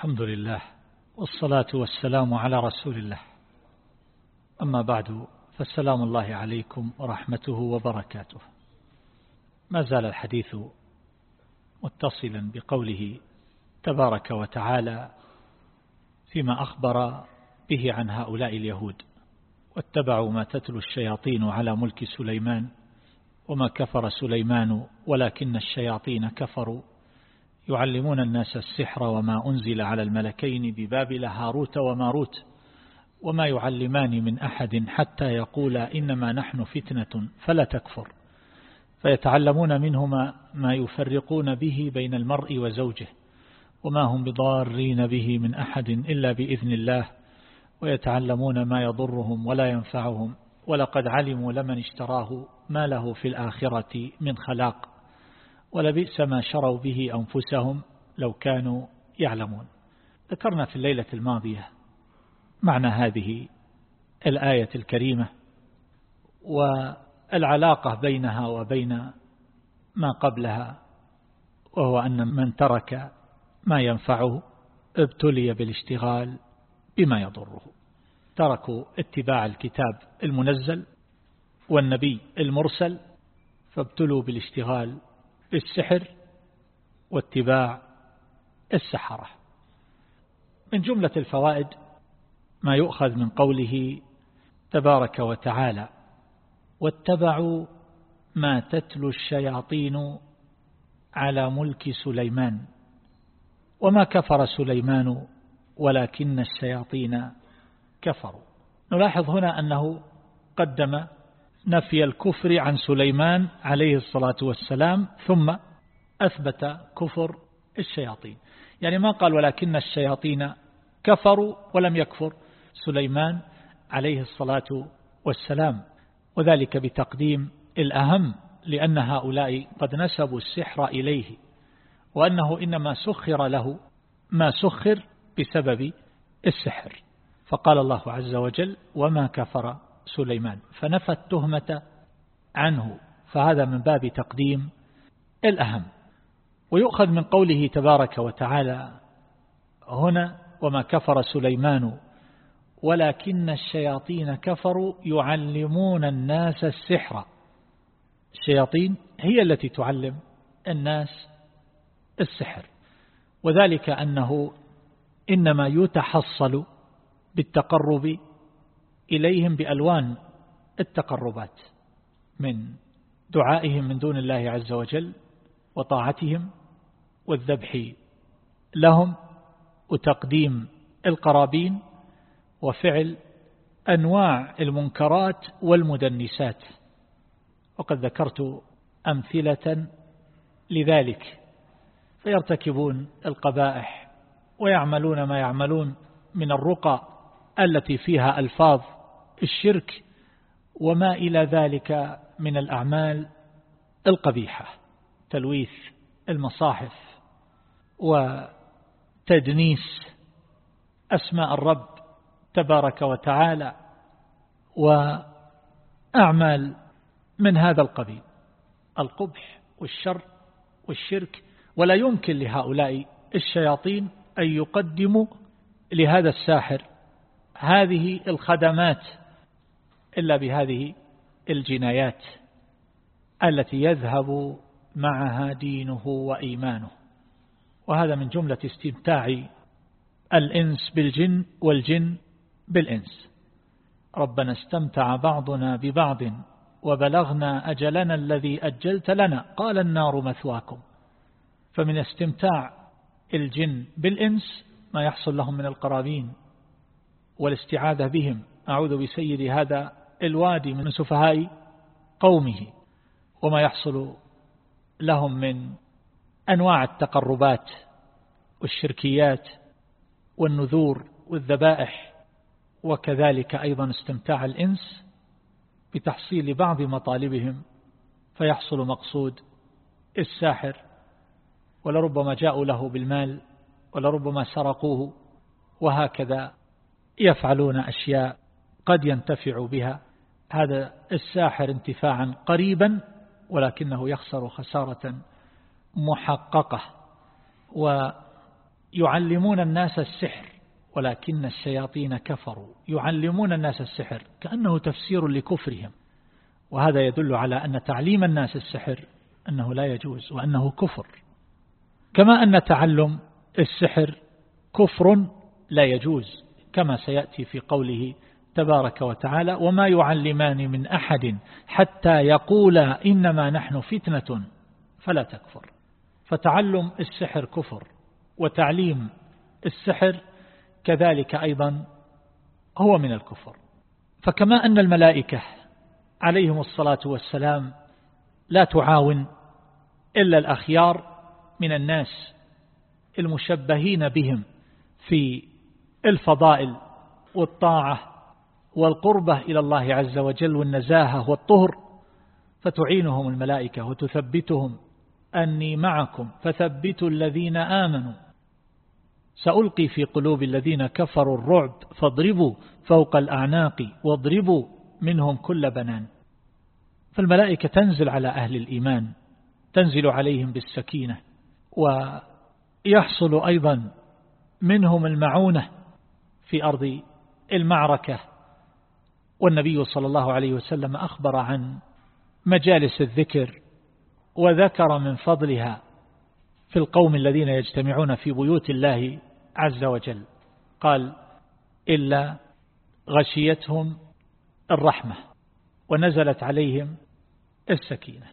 الحمد لله والصلاة والسلام على رسول الله. أما بعد فالسلام الله عليكم ورحمته وبركاته. ما زال الحديث متصلا بقوله تبارك وتعالى فيما أخبر به عن هؤلاء اليهود واتبعوا ما تتلو الشياطين على ملك سليمان وما كفر سليمان ولكن الشياطين كفروا. يعلمون الناس السحر وما أنزل على الملكين ببابل هاروت وماروت وما يعلمان من أحد حتى يقولا إنما نحن فتنة فلا تكفر. فيتعلمون منهما ما يفرقون به بين المرء وزوجه وما هم بضارين به من أحد إلا بإذن الله. ويتعلمون ما يضرهم ولا ينفعهم. ولقد علموا لمن اشتراه ما له في الآخرة من خلاق. ولبئس ما شروا به أنفسهم لو كانوا يعلمون. ذكرنا في الليلة الماضية معنى هذه الآية الكريمة والعلاقة بينها وبين ما قبلها وهو أن من ترك ما ينفعه ابتلي بالاشتغال بما يضره. تركوا اتباع الكتاب المنزل والنبي المرسل فابتلوا بالاشتغال بالسحر واتباع السحرة. من جملة الفوائد ما يؤخذ من قوله تبارك وتعالى واتبعوا ما تتلو الشياطين على ملك سليمان. وما كفر سليمان ولكن الشياطين كفروا. نلاحظ هنا أنه قدم نفي الكفر عن سليمان عليه الصلاة والسلام ثم أثبت كفر الشياطين. يعني ما قال ولكن الشياطين كفروا ولم يكفر سليمان عليه الصلاة والسلام. وذلك بتقديم الأهم لأن هؤلاء قد نسبوا السحر إليه وأنه إنما سخر له ما سخر بسبب السحر. فقال الله عز وجل وما كفر سليمان فنفى التهمة عنه فهذا من باب تقديم الأهم. ويؤخذ من قوله تبارك وتعالى هنا وما كفر سليمان ولكن الشياطين كفروا يعلمون الناس السحر الشياطين هي التي تعلم الناس السحر. وذلك أنه إنما يتحصل بالتقرب إليهم بألوان التقربات من دعائهم من دون الله عز وجل وطاعتهم والذبح لهم وتقديم القرابين وفعل أنواع المنكرات والمدنسات. وقد ذكرت أمثلة لذلك. فيرتكبون القبائح ويعملون ما يعملون من الرقى التي فيها ألفاظ الشرك وما إلى ذلك من الأعمال القبيحة تلويث المصاحف وتدنيس أسماء الرب تبارك وتعالى وأعمال من هذا القبيل القبح والشر والشرك. ولا يمكن لهؤلاء الشياطين أن يقدموا لهذا الساحر هذه الخدمات إلا بهذه الجنايات التي يذهب معها دينه وإيمانه. وهذا من جملة استمتاع الإنس بالجن والجن بالإنس. ربنا استمتع بعضنا ببعض وبلغنا أجلنا الذي أجلت لنا. قال النار مثواكم. فمن استمتاع الجن بالإنس ما يحصل لهم من القرابين والاستعاذة بهم. أعوذ بسيد هذا الوادي من سفهاء قومه وما يحصل لهم من أنواع التقربات والشركيات والنذور والذبائح وكذلك أيضا استمتاع الإنس بتحصيل بعض مطالبهم فيحصل مقصود الساحر ولربما جاءوا له بالمال ولربما سرقوه وهكذا يفعلون أشياء قد ينتفع بها هذا الساحر انتفاعا قريبا ولكنه يخسر خسارة محققة. يعلمون الناس السحر ولكن الشياطين كفروا. يعلمون الناس السحر كأنه تفسير لكفرهم. وهذا يدل على أن تعليم الناس السحر أنه لا يجوز وأنه كفر. كما أن تعلم السحر كفر لا يجوز كما سيأتي في قوله تبارك وتعالى وما يعلمان من أحد حتى يقولا إنما نحن فتنة فلا تكفر. فتعلم السحر كفر وتعليم السحر كذلك أيضا هو من الكفر. فكما أن الملائكة عليهم الصلاة والسلام لا تعاون إلا الأخيار من الناس المشبهين بهم في الفضائل والطاعة والقربة إلى الله عز وجل والنزاهة والطهر فتعينهم الملائكة وتثبتهم. أني معكم فثبتوا الذين آمنوا. سألقي في قلوب الذين كفروا الرعب فاضربوا فوق الأعناق واضربوا منهم كل بنان. فالملائكة تنزل على أهل الإيمان تنزل عليهم بالسكينة ويحصل أيضا منهم المعونة في أرض المعركة. والنبي صلى الله عليه وسلم أخبر عن مجالس الذكر وذكر من فضلها في القوم الذين يجتمعون في بيوت الله عز وجل. قال إلا غشيتهم الرحمة ونزلت عليهم السكينة.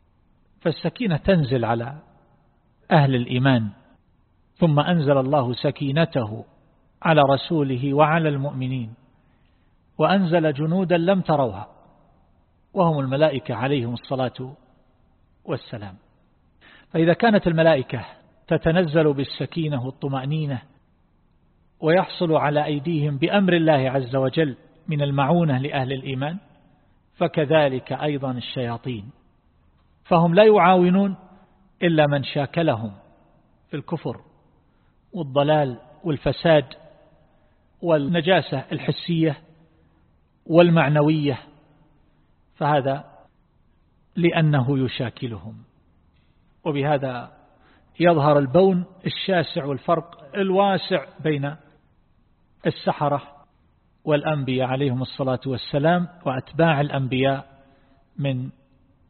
فالسكينة تنزل على أهل الإيمان ثم أنزل الله سكينته على رسوله وعلى المؤمنين. وأنزل جنودا لم تروها. وهم الملائكة عليهم الصلاة والسلام. فإذا كانت الملائكة تتنزل بالسكينة والطمأنينة ويحصل على أيديهم بأمر الله عز وجل من المعونة لأهل الإيمان فكذلك أيضا الشياطين. فهم لا يعاونون إلا من شاكلهم في الكفر والضلال والفساد والنجاسة الحسية والمعنوية فهذا لأنه يشاكلهم. وبهذا يظهر البون الشاسع والفرق الواسع بين السحرة والأنبياء عليهم الصلاة والسلام وأتباع الأنبياء من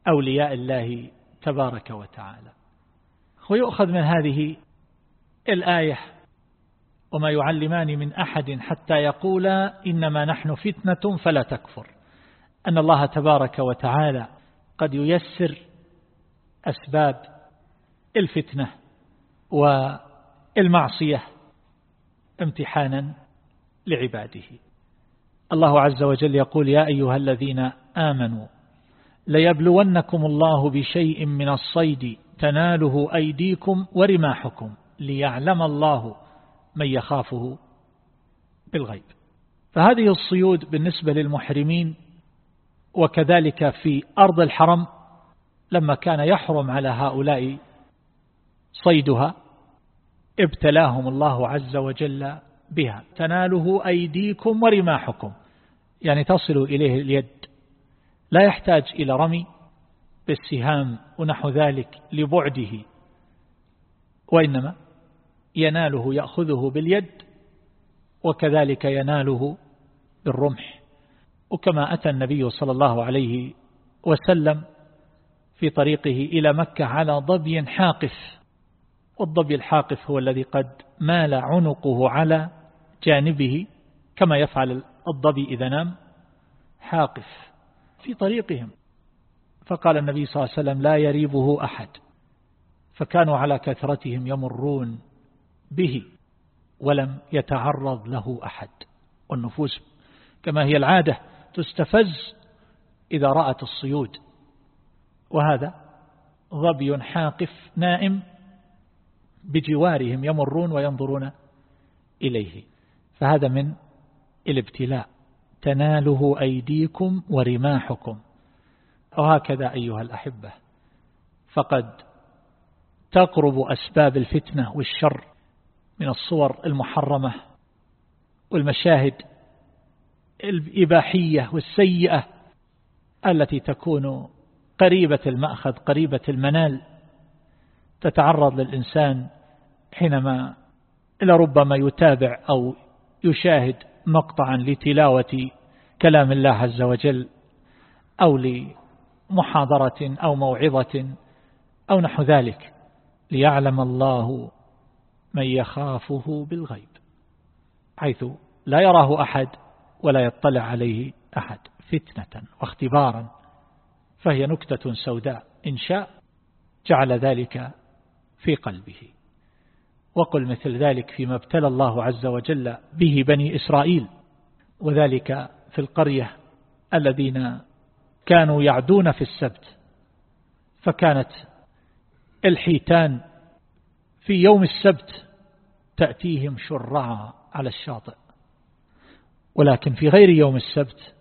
أولياء الله تبارك وتعالى. ويؤخذ من هذه الآية وما يعلمان من أحد حتى يقولا إنما نحن فتنة فلا تكفر. أن الله تبارك وتعالى قد ييسر أسباب الفتنة والمعصية امتحانا لعباده. الله عز وجل يقول يا أيها الذين آمنوا ليبلونكم الله بشيء من الصيد تناله أيديكم ورماحكم ليعلم الله من يخافه بالغيب. فهذه الصيود بالنسبة للمحرمين وكذلك في أرض الحرم لما كان يحرم على هؤلاء صيدها ابتلاهم الله عز وجل بها. تناله أيديكم ورماحكم. يعني تصل إليه اليد. لا يحتاج إلى رمي بالسهام ونحو ذلك لبعده. وإنما يناله يأخذه باليد وكذلك يناله بالرمح. وكما أتى النبي صلى الله عليه وسلم في طريقه إلى مكة على ضبي حاقف. والضبي الحاقف هو الذي قد مال عنقه على جانبه كما يفعل الضبي إذا نام حاقف في طريقهم. فقال النبي صلى الله عليه وسلم لا يريبه أحد. فكانوا على كثرتهم يمرون به ولم يتعرض له أحد. والنفوس كما هي العادة تستفز إذا رأت الصيود. وهذا ظبي حاقف نائم بجوارهم يمرون وينظرون إليه. فهذا من الابتلاء. تناله أيديكم ورماحكم. وهكذا أيها الأحبة. فقد تقرب أسباب الفتنة والشر من الصور المحرمة والمشاهد الإباحية والسيئة التي تكون قريبة المأخذ قريبة المنال تتعرض للإنسان حينما لربما يتابع أو يشاهد مقطعا لتلاوة كلام الله عز وجل أو لمحاضرة أو موعظة أو نحو ذلك. ليعلم الله من يخافه بالغيب حيث لا يراه أحد ولا يطلع عليه أحد فتنة واختبارا فهي نكتة سوداء إن شاء جعل ذلك في قلبه. وقل مثل ذلك فيما ابتلى الله عز وجل به بني إسرائيل وذلك في القرية الذين كانوا يعدون في السبت فكانت الحيتان في يوم السبت تأتيهم شرعا على الشاطئ. ولكن في غير يوم السبت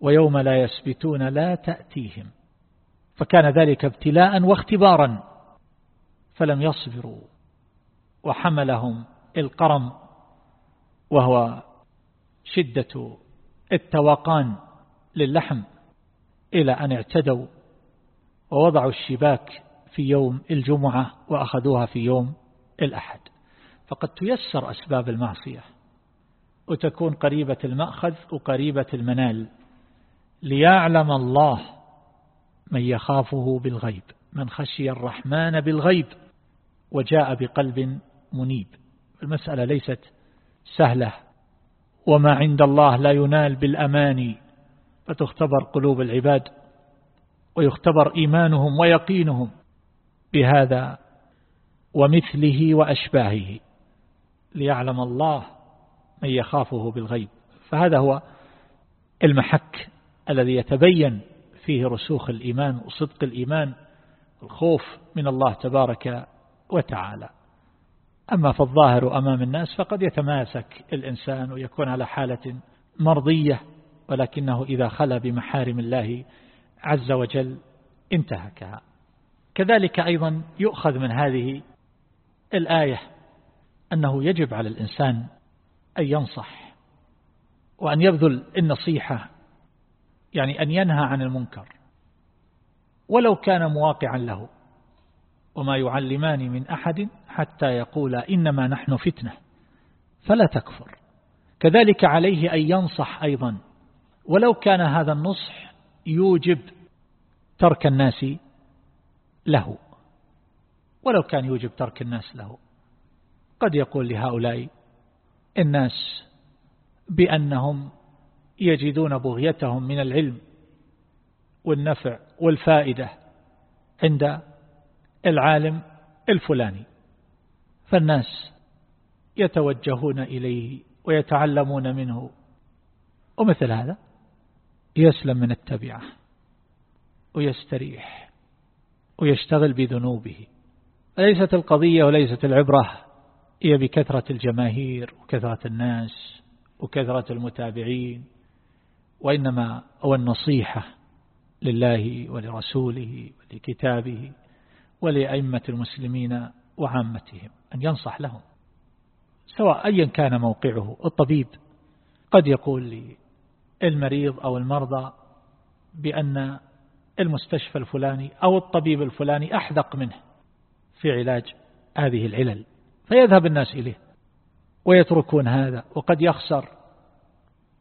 ويوم لا يسبتون لا تأتيهم. فكان ذلك ابتلاء واختبارا فلم يصبروا وحملهم القرم وهو شدة التوقان للحم إلى أن اعتدوا ووضعوا الشباك في يوم الجمعة وأخذوها في يوم الأحد. فقد تيسر أسباب المعصية وتكون قريبة المأخذ وقريبة المنال ليعلم الله من يخافه بالغيب من خشي الرحمن بالغيب وجاء بقلب منيب. المسألة ليست سهلة. وما عند الله لا ينال بالأماني فتختبر قلوب العباد ويختبر إيمانهم ويقينهم بهذا ومثله وأشباهه. ليعلم الله من يخافه بالغيب. فهذا هو المحك الذي يتبين فيه رسوخ الإيمان وصدق الإيمان الخوف من الله تبارك وتعالى. أما في الظاهر أمام الناس فقد يتماسك الإنسان ويكون على حالة مرضية ولكنه إذا خلى بمحارم الله عز وجل انتهكها. كذلك أيضا يؤخذ من هذه الآية أنه يجب على الإنسان أن ينصح وأن يبذل النصيحة يعني أن ينهى عن المنكر. ولو كان مواقعا له وما يعلمان من أحد حتى يقول إنما نحن فتنة فلا تكفر. كذلك عليه أن ينصح أيضا. ولو كان هذا النصح يوجب ترك الناس له ولو كان يوجب ترك الناس له. قد يقول لهؤلاء الناس بأنهم يجدون بغيتهم من العلم والنفع والفائدة عند العالم الفلاني. فالناس يتوجهون إليه ويتعلمون منه. ومثل هذا يسلم من التبعة ويستريح ويشتغل بذنوبه. ليست القضية وليست العبرة. هي بكثرة الجماهير وكثرة الناس وكثرة المتابعين وإنما هو النصيحة لله ولرسوله ولكتابه ولأئمة المسلمين وعامتهم أن ينصح لهم سواء أيا كان موقعه. الطبيب قد يقول للمريض أو المرضى بأن المستشفى الفلاني أو الطبيب الفلاني أحدق منه في علاج هذه العلل. فيذهب الناس إليه ويتركون هذا وقد يخسر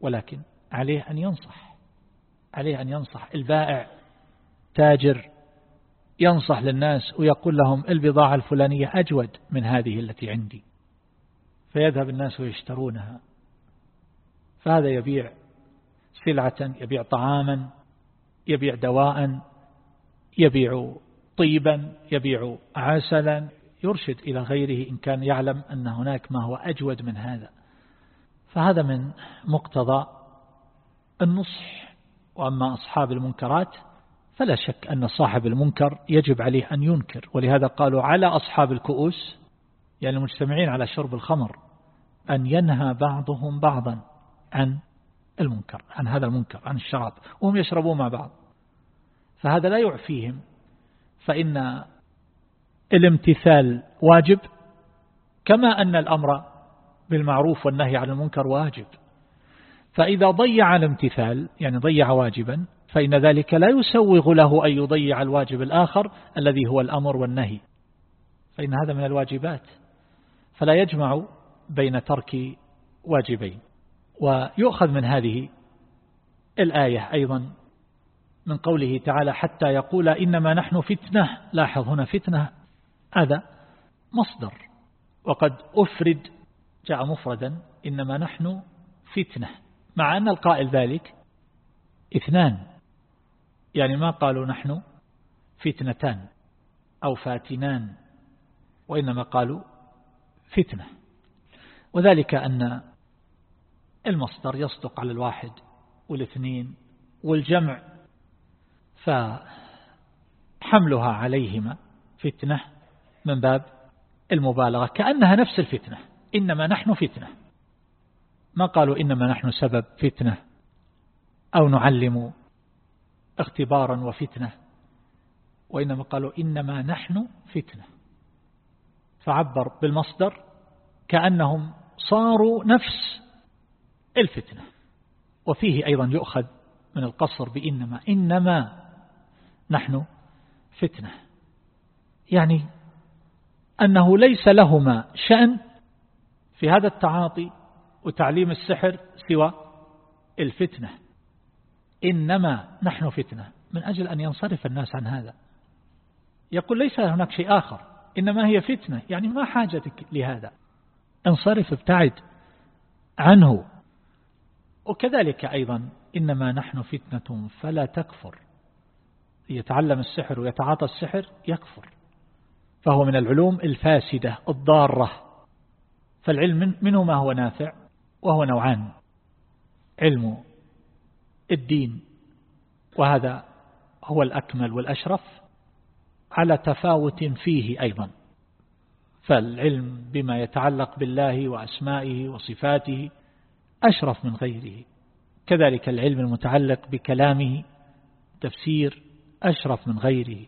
ولكن عليه أن ينصح عليه أن ينصح. البائع تاجر ينصح للناس ويقول لهم البضاعة الفلانية أجود من هذه التي عندي. فيذهب الناس ويشترونها. فهذا يبيع سلعة يبيع طعاما يبيع دواء يبيع طيبا يبيع عسلا يرشد إلى غيره إن كان يعلم أن هناك ما هو أجود من هذا. فهذا من مقتضى النصح. وأما أصحاب المنكرات فلا شك أن صاحب المنكر يجب عليه أن ينكر. ولهذا قالوا على أصحاب الكؤوس يعني المجتمعين على شرب الخمر أن ينهى بعضهم بعضا عن المنكر عن هذا المنكر عن الشراب. وهم يشربون مع بعض. فهذا لا يعفيهم. فإن الامتثال واجب كما أن الأمر بالمعروف والنهي عن المنكر واجب. فإذا ضيع الامتثال يعني ضيع واجبا فإن ذلك لا يسوغ له أن يضيع الواجب الآخر الذي هو الأمر والنهي. فإن هذا من الواجبات. فلا يجمع بين ترك واجبين. ويؤخذ من هذه الآية أيضا من قوله تعالى حتى يقول إنما نحن فتنة لاحظ هنا فتنة. هذا مصدر. وقد أفرد جاء مفردا إنما نحن فتنة مع أن القائل ذلك اثنان. يعني ما قالوا نحن فتنتان أو فاتنان وإنما قالوا فتنة. وذلك أن المصدر يصدق على الواحد والاثنين والجمع فحملها عليهما فتنة. من باب المبالغة كأنها نفس الفتنة. إنما نحن فتنة. ما قالوا إنما نحن سبب فتنة أو نعلم اختبارا وفتنة وإنما قالوا إنما نحن فتنة. فعبر بالمصدر كأنهم صاروا نفس الفتنة. وفيه أيضا يؤخذ من القصر بإنما إنما نحن فتنة. يعني أنه ليس لهما شأن في هذا التعاطي وتعليم السحر سوى الفتنة. إنما نحن فتنة. من أجل أن ينصرف الناس عن هذا. يقول ليس هناك شيء آخر. إنما هي فتنة. يعني ما حاجتك لهذا. انصرف ابتعد عنه. وكذلك أيضا إنما نحن فتنة فلا تكفر. يتعلم السحر ويتعاطى السحر يكفر. فهو من العلوم الفاسدة الضارة. فالعلم منه ما هو نافع وهو نوعان. علم الدين. وهذا هو الأكمل والأشرف على تفاوت فيه أيضا. فالعلم بما يتعلق بالله وأسمائه وصفاته أشرف من غيره. كذلك العلم المتعلق بكلامه تفسير أشرف من غيره.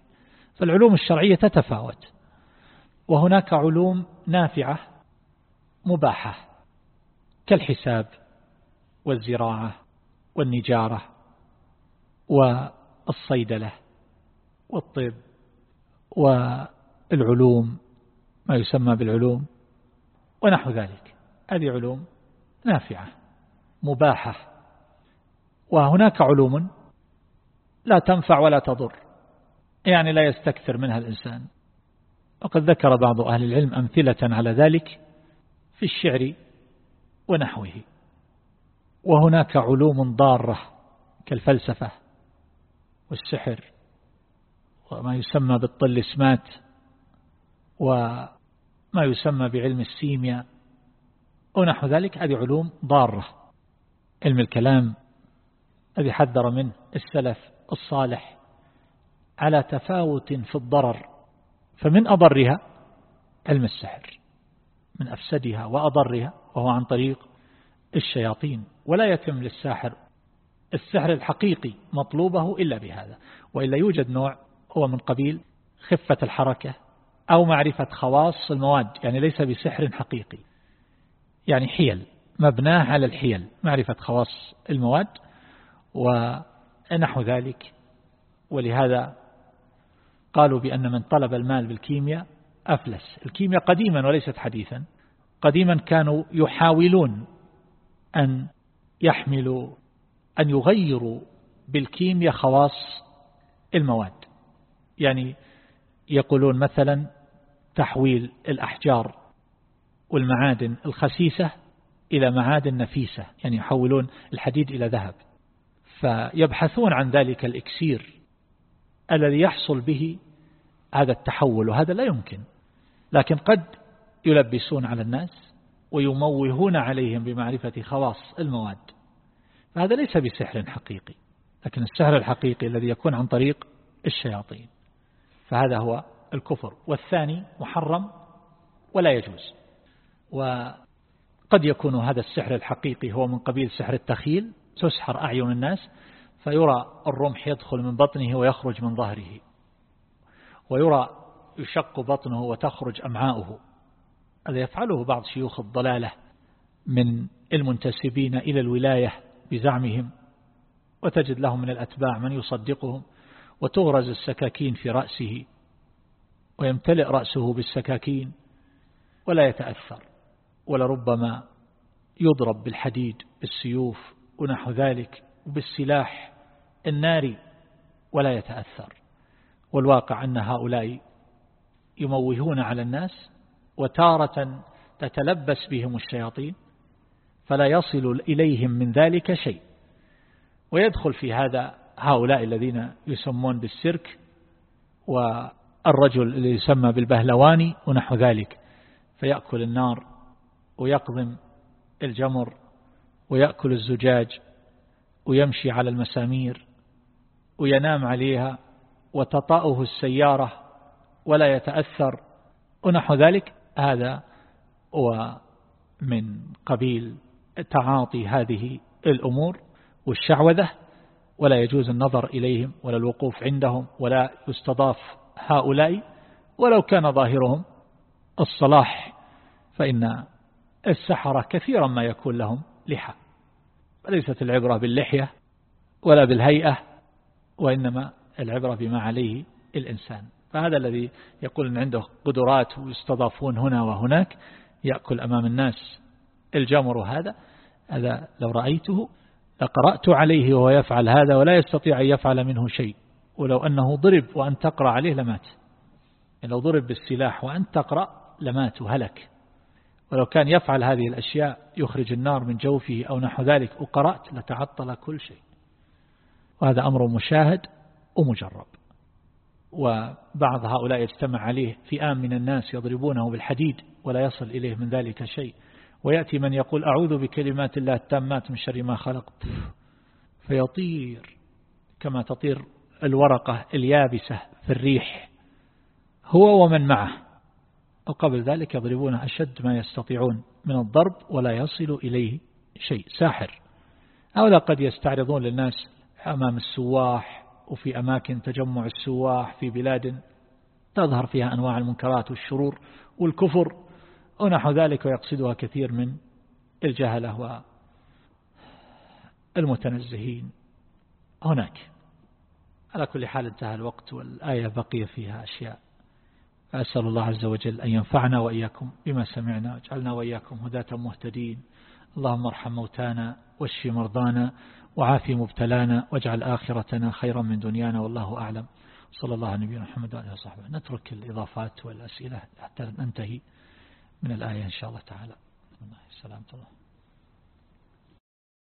فالعلوم الشرعية تتفاوت. وهناك علوم نافعة مباحة كالحساب والزراعة والنجارة والصيدلة والطب والعلوم ما يسمى بالعلوم ونحو ذلك. هذه علوم نافعة مباحة. وهناك علوم لا تنفع ولا تضر يعني لا يستكثر منها الإنسان. وقد ذكر بعض أهل العلم أمثلة على ذلك في الشعر ونحوه. وهناك علوم ضارة كالفلسفة والسحر وما يسمى بالطلسمات وما يسمى بعلم السيمياء ونحو ذلك. هذه علوم ضارة. علم الكلام الذي حذر منه السلف الصالح على تفاوت في الضرر فمن أضرها علم السحر من أفسدها وأضرها وهو عن طريق الشياطين. ولا يتم للساحر السحر الحقيقي مطلوبه إلا بهذا وإلا يوجد نوع هو من قبيل خفة الحركة أو معرفة خواص المواد يعني ليس بسحر حقيقي. يعني حيل مبناة على الحيل معرفة خواص المواد ونحو ذلك. ولهذا قالوا بأن من طلب المال بالكيمياء أفلس. الكيمياء قديما وليست حديثا. قديما كانوا يحاولون أن يحملوا أن يغيروا بالكيمياء خواص المواد. يعني يقولون مثلا تحويل الأحجار والمعادن الخسيسة إلى معادن نفيسة. يعني يحولون الحديد إلى ذهب. فيبحثون عن ذلك الإكسير. الذي يحصل به هذا التحول وهذا لا يمكن. لكن قد يلبسون على الناس ويموهون عليهم بمعرفة خواص المواد. فهذا ليس بسحر حقيقي لكن السحر الحقيقي الذي يكون عن طريق الشياطين. فهذا هو الكفر. والثاني محرم ولا يجوز. وقد يكون هذا السحر الحقيقي هو من قبيل سحر التخيل تسحر أعين الناس فيرى الرمح يدخل من بطنه ويخرج من ظهره. ويرى يشق بطنه وتخرج أمعاؤه. هذا يفعله بعض شيوخ الضلالة من المنتسبين إلى الولاية بزعمهم وتجد لهم من الأتباع من يصدقهم وتغرز السكاكين في رأسه ويمتلئ رأسه بالسكاكين ولا يتأثر ولربما يضرب بالحديد بالسيوف ونحو ذلك وبالسلاح الناري ولا يتأثر. والواقع أن هؤلاء يموهون على الناس وتارة تتلبس بهم الشياطين فلا يصل إليهم من ذلك شيء. ويدخل في هذا هؤلاء الذين يسمون بالسرك والرجل اللي يسمى بالبهلواني ونحو ذلك. فيأكل النار ويقضم الجمر ويأكل الزجاج ويمشي على المسامير. وينام عليها وتطأه السيارة ولا يتأثر. ونحو ذلك؟ هذا هو من قبيل تعاطي هذه الأمور والشعوذة ولا يجوز النظر إليهم ولا الوقوف عندهم ولا يستضاف هؤلاء. ولو كان ظاهرهم الصلاح فإن السحرة كثيرا ما يكون لهم لحى. وليست العبرة باللحية ولا بالهيئة وإنما العبرة بما عليه الإنسان. فهذا الذي يقول أن عنده قدرات ويستضافون هنا وهناك يأكل أمام الناس. الجمر هذا هذا لو رأيته لقرأت عليه وهو يفعل هذا ولا يستطيع أن يفعل منه شيء. ولو أنه ضرب وأن تقرأ عليه لمات. يعني لو ضرب بالسلاح وأن تقرأ لمات وهلك. ولو كان يفعل هذه الأشياء يخرج النار من جوفه أو نحو ذلك وقرأت لتعطل كل شيء. وهذا أمر مشاهد ومجرب. وبعض هؤلاء يجتمع عليه فئام من الناس يضربونه بالحديد ولا يصل إليه من ذلك شيء. ويأتي من يقول أعوذ بكلمات الله التامات من شر ما خلق. فيطير كما تطير الورقة اليابسة في الريح. هو ومن معه. وقبل ذلك يضربون أشد ما يستطيعون من الضرب ولا يصل إليه شيء. ساحر. أولا قد يستعرضون للناس أمام السواح وفي أماكن تجمع السواح في بلاد تظهر فيها أنواع المنكرات والشرور والكفر ونحو ذلك ويقصدها كثير من الجهلة والمتنزهين. هناك. على كل حال انتهى الوقت والآية بقي فيها أشياء. أسأل الله عز وجل أن ينفعنا وإياكم بما سمعنا واجعلنا وإياكم هداة مهتدين. اللهم ارحم موتانا واشف مرضانا وعافي مبتلانا واجعل آخرتنا خيرا من دنيانا والله أعلم. صلى الله على نبينا محمد وعلى وصحبه. نترك الإضافات والأسئلة حتى ننتهي من الآية إن شاء الله تعالى. السلام الله